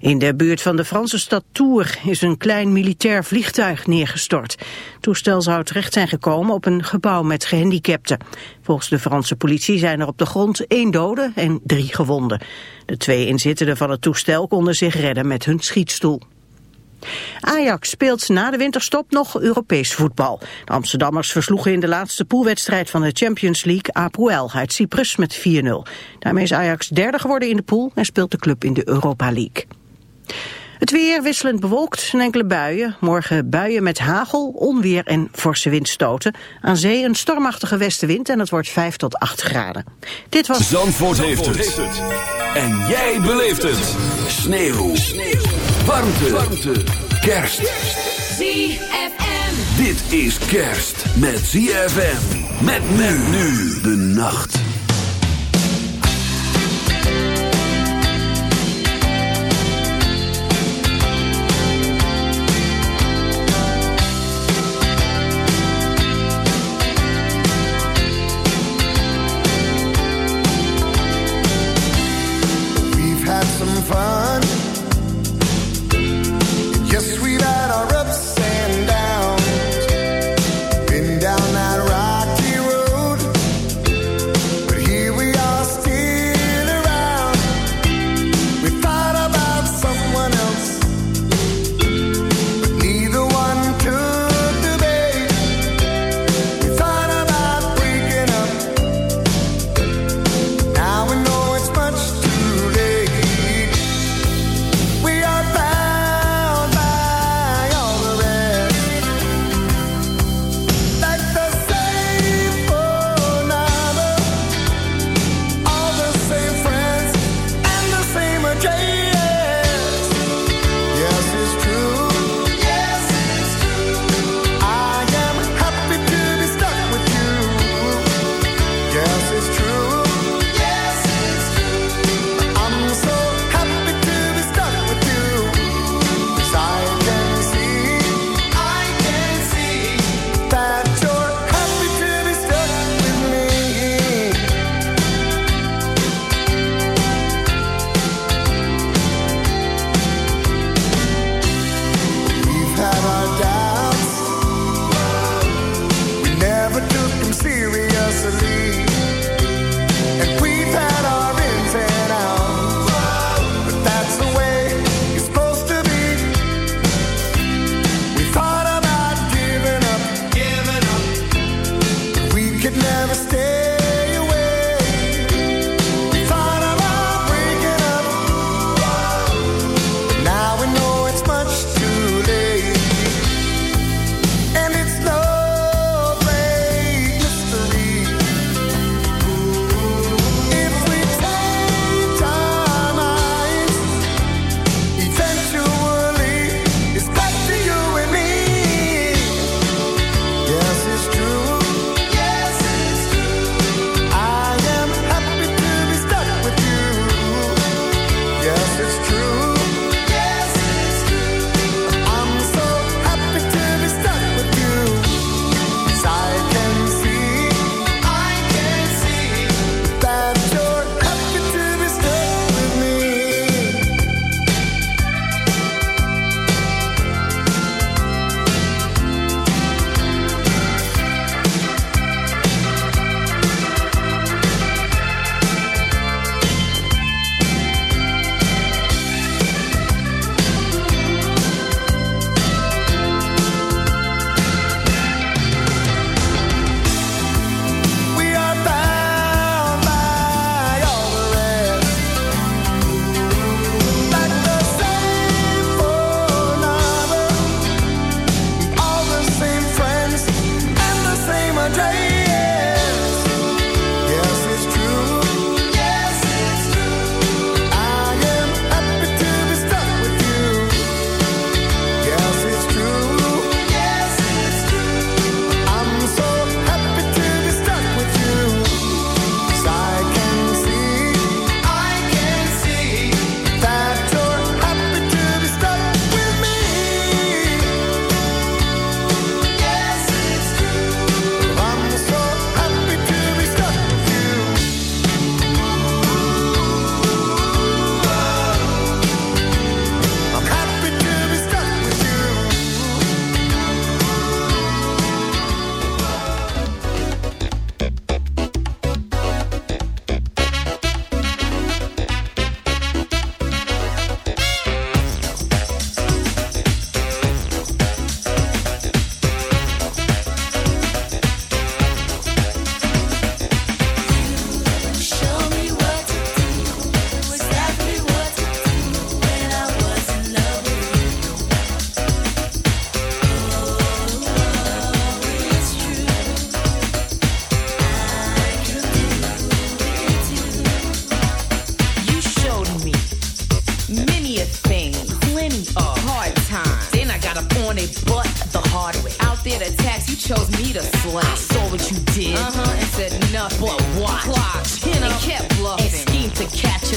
In de buurt van de Franse stad Tours is een klein militair vliegtuig neergestort. Het toestel zou terecht zijn gekomen op een gebouw met gehandicapten. Volgens de Franse politie zijn er op de grond één dode en drie gewonden. De twee inzittenden van het toestel konden zich redden met hun schietstoel. Ajax speelt na de winterstop nog Europees voetbal. De Amsterdammers versloegen in de laatste poolwedstrijd van de Champions League Apoel uit Cyprus met 4-0. Daarmee is Ajax derde geworden in de pool en speelt de club in de Europa League. Het weer wisselend bewolkt en enkele buien. Morgen buien met hagel, onweer en forse windstoten. Aan zee een stormachtige westenwind en het wordt 5 tot 8 graden. Dit was... Zandvoort, heeft, het. En jij beleeft het. Sneeuw. Sneeuw. Warmte. Warmte. Kerst. ZFM. Dit is kerst met ZFM. Met men nu de nacht.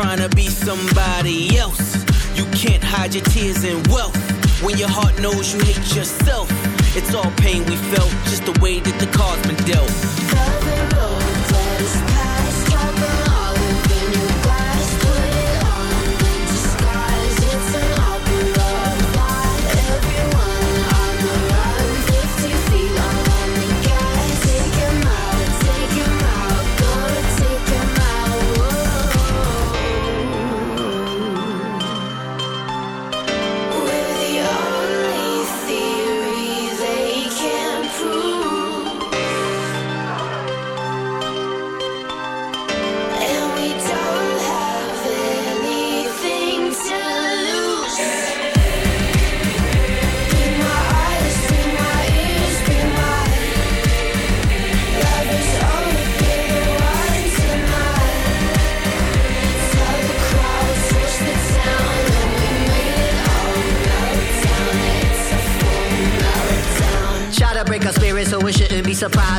Trying to be somebody else. You can't hide your tears in wealth. When your heart knows you hate yourself.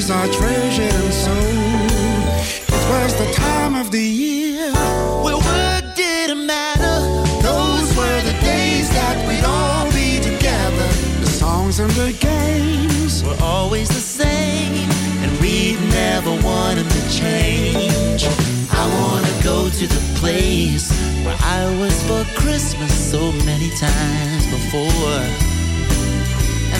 Memories are treasured and so. It was the time of the year where what didn't matter. Those were the days that we'd all be together. The songs and the games were always the same, and we'd never wanted to change. I wanna go to the place where I was for Christmas so many times before.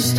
Just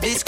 These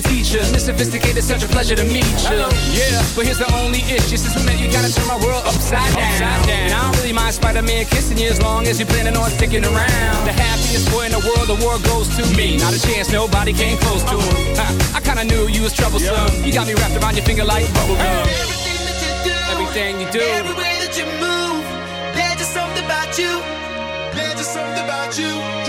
student, you be the teacher. Miss Sophisticated, such a pleasure to meet you. Yeah, but here's the only issue. Since we met, you gotta turn my world upside down. And I don't really mind Spider-Man kissing you as long as you're planning on sticking around. The happiest boy in the world, the world goes to me. Not a chance, nobody came close to him. Huh, I kinda knew you was troublesome. You got me wrapped around your finger like bubblegum. Everything that you do, Everything you do. every way that you move, there's just something about you. There's just something about you.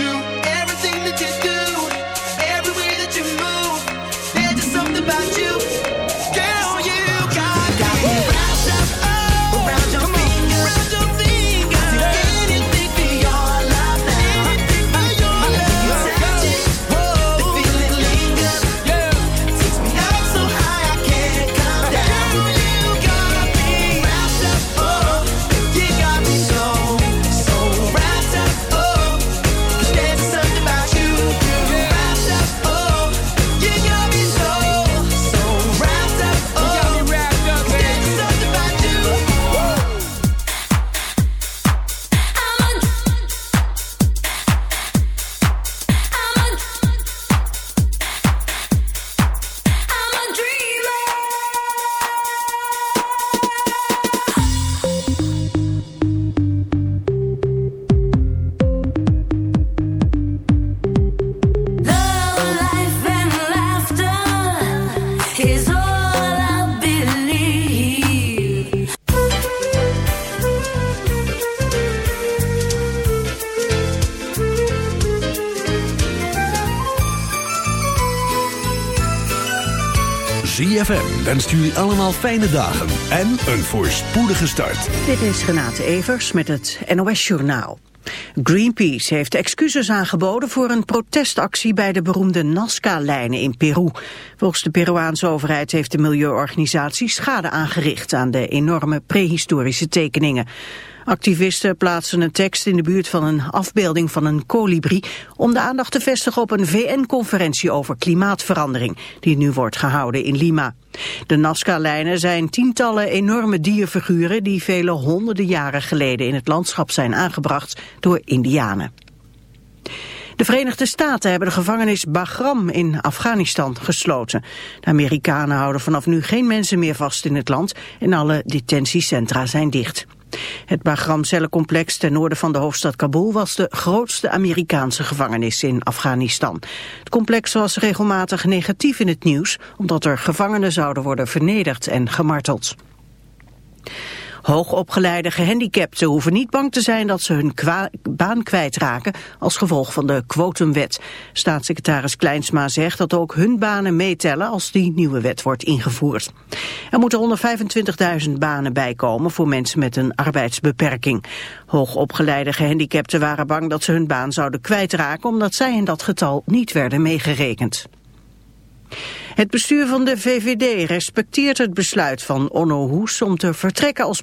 ZFM wenst jullie allemaal fijne dagen en een voorspoedige start. Dit is Renate Evers met het NOS Journaal. Greenpeace heeft excuses aangeboden voor een protestactie bij de beroemde Nazca-lijnen in Peru. Volgens de Peruaanse overheid heeft de milieuorganisatie schade aangericht aan de enorme prehistorische tekeningen. Activisten plaatsen een tekst in de buurt van een afbeelding van een kolibrie om de aandacht te vestigen op een VN-conferentie over klimaatverandering die nu wordt gehouden in Lima. De Nazca-lijnen zijn tientallen enorme dierfiguren die vele honderden jaren geleden in het landschap zijn aangebracht door Indianen. De Verenigde Staten hebben de gevangenis Bagram in Afghanistan gesloten. De Amerikanen houden vanaf nu geen mensen meer vast in het land en alle detentiecentra zijn dicht. Het Bagram-cellencomplex ten noorden van de hoofdstad Kabul was de grootste Amerikaanse gevangenis in Afghanistan. Het complex was regelmatig negatief in het nieuws omdat er gevangenen zouden worden vernederd en gemarteld. Hoogopgeleide gehandicapten hoeven niet bang te zijn dat ze hun baan kwijtraken als gevolg van de quotumwet. Staatssecretaris Kleinsma zegt dat ook hun banen meetellen als die nieuwe wet wordt ingevoerd. Er moeten 125.000 banen bijkomen voor mensen met een arbeidsbeperking. Hoogopgeleide gehandicapten waren bang dat ze hun baan zouden kwijtraken omdat zij in dat getal niet werden meegerekend. Het bestuur van de VVD respecteert het besluit van Onno Hoes om te vertrekken als